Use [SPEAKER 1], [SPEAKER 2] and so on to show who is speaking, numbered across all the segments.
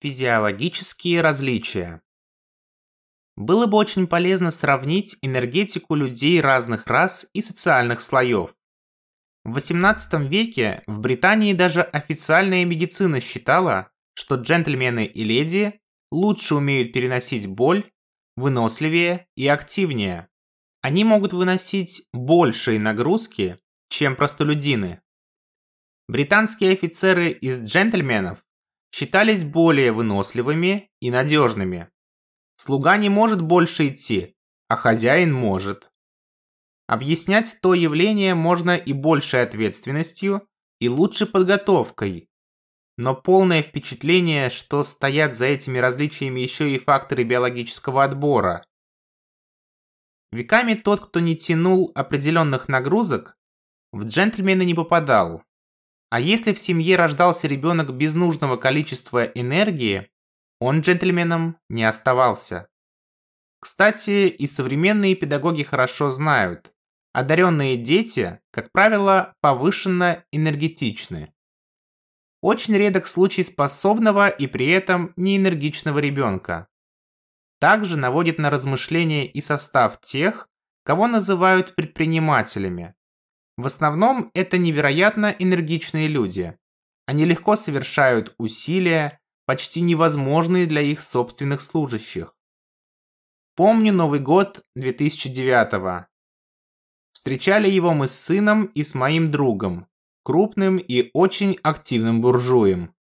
[SPEAKER 1] Физиологические различия. Было бы очень полезно сравнить энергетику людей разных рас и социальных слоев. В XVIII веке в Британии даже официальная медицина считала, что джентльмены и леди лучше умеют переносить боль, выносливее и активнее. Они могут выносить большие нагрузки, чем простолюдины. Британские офицеры из джентльменов считались более выносливыми и надежными. Слуга не может больше идти, а хозяин может. Объяснять то явление можно и большей ответственностью, и лучшей подготовкой. Но полное впечатление, что стоят за этими различиями еще и факторы биологического отбора. Веками тот, кто не тянул определенных нагрузок, в джентльмены не попадал. А если в семье рождался ребенок без нужного количества энергии, он джентльменом не оставался. Кстати, и современные педагоги хорошо знают, одаренные дети, как правило, повышенно энергетичны. Очень редок случай способного и при этом неэнергичного ребенка. Также наводит на размышления и состав тех, кого называют предпринимателями. В основном это невероятно энергичные люди. Они легко совершают усилия, почти невозможные для их собственных служащих. Помню Новый год 2009 -го. Встречали его мы с сыном и с моим другом, крупным и очень активным буржуем.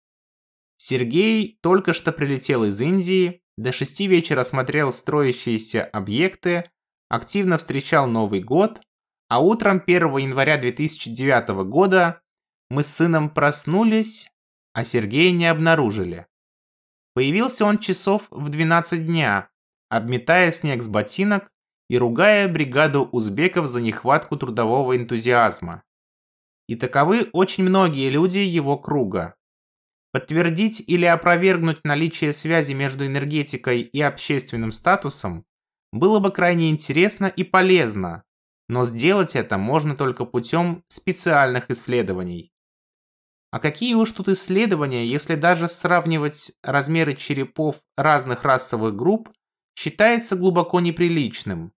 [SPEAKER 1] Сергей только что прилетел из Индии, до шести вечера смотрел строящиеся объекты, активно встречал Новый год а утром 1 января 2009 года мы с сыном проснулись, а Сергея не обнаружили. Появился он часов в 12 дня, обметая снег с ботинок и ругая бригаду узбеков за нехватку трудового энтузиазма. И таковы очень многие люди его круга. Подтвердить или опровергнуть наличие связи между энергетикой и общественным статусом было бы крайне интересно и полезно, но сделать это можно только путем специальных исследований. А какие уж тут исследования, если даже сравнивать размеры черепов разных расовых групп считается глубоко неприличным.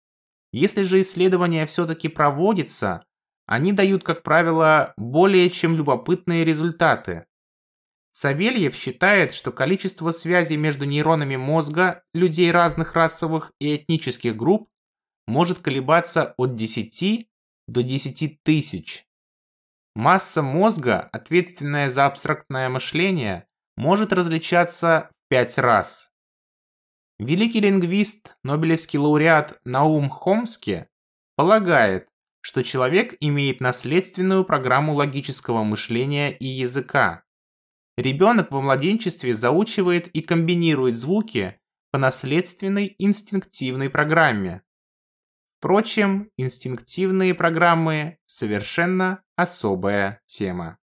[SPEAKER 1] Если же исследования все-таки проводятся, они дают, как правило, более чем любопытные результаты. Савельев считает, что количество связей между нейронами мозга людей разных расовых и этнических групп может колебаться от 10 до 10 тысяч. Масса мозга, ответственная за абстрактное мышление, может различаться в 5 раз. Великий лингвист, нобелевский лауреат Наум Хомски полагает, что человек имеет наследственную программу логического мышления и языка. Ребенок во младенчестве заучивает и комбинирует звуки по наследственной инстинктивной программе. Впрочем, инстинктивные программы – совершенно особая тема.